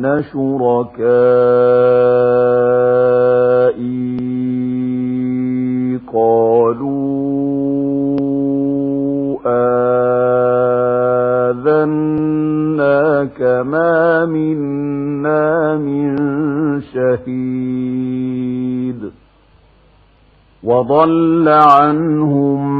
أين شركائي قالوا آذناك ما منا من شهيد وضل عنهم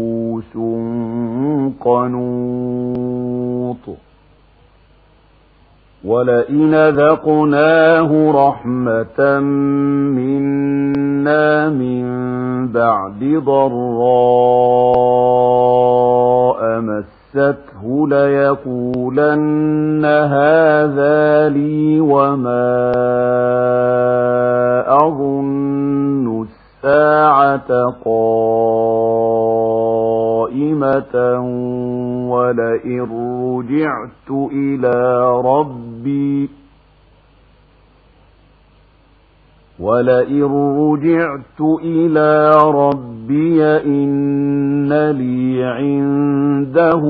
فيئوس قنوط ولئن ذقناه رحمة منا من بعد ضراء مسته ليقولن هذا لي وما أظن الساعة قائمة ولئن رجعت إلى ربي ولئن رجعت إلى ربي إن لي عنده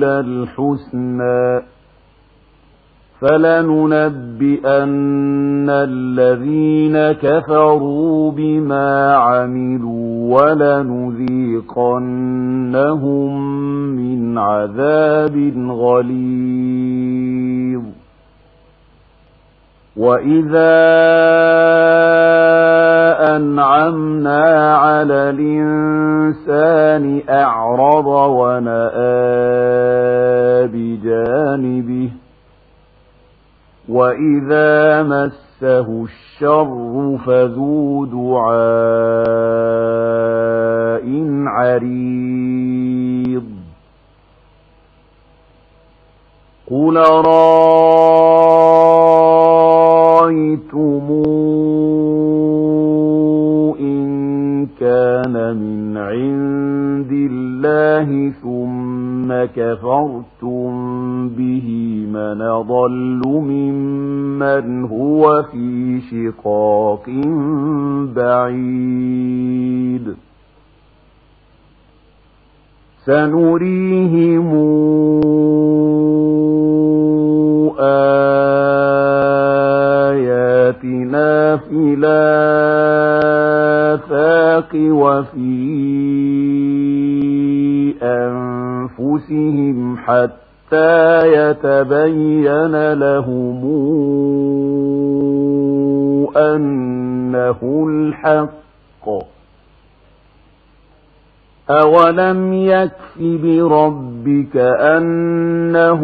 للحسنى فلننبئن الذين كفروا بما عملوا ولنذيقنهم من عذاب غليظ. وإذا أنعمنا على الإنسان أعرض ونأى بجانبه. وإذا مسه الشر فذو دعاء كان من عند الله ثم كفرتم به من ضل ممن هو في شقاق بعيد. سنريهم آياتنا في الآفاق وفي أنفسهم حتى يتبين لهم أنه الحق. أولم يكف بربك أنه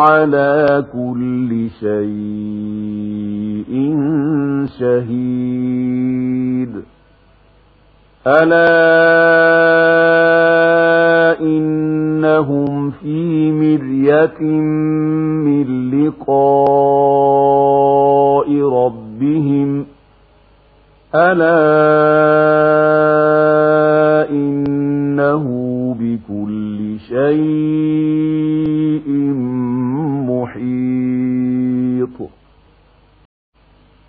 على كل شيء شهيد؟ ألا إنهم في مرية من لقاء ربهم ألا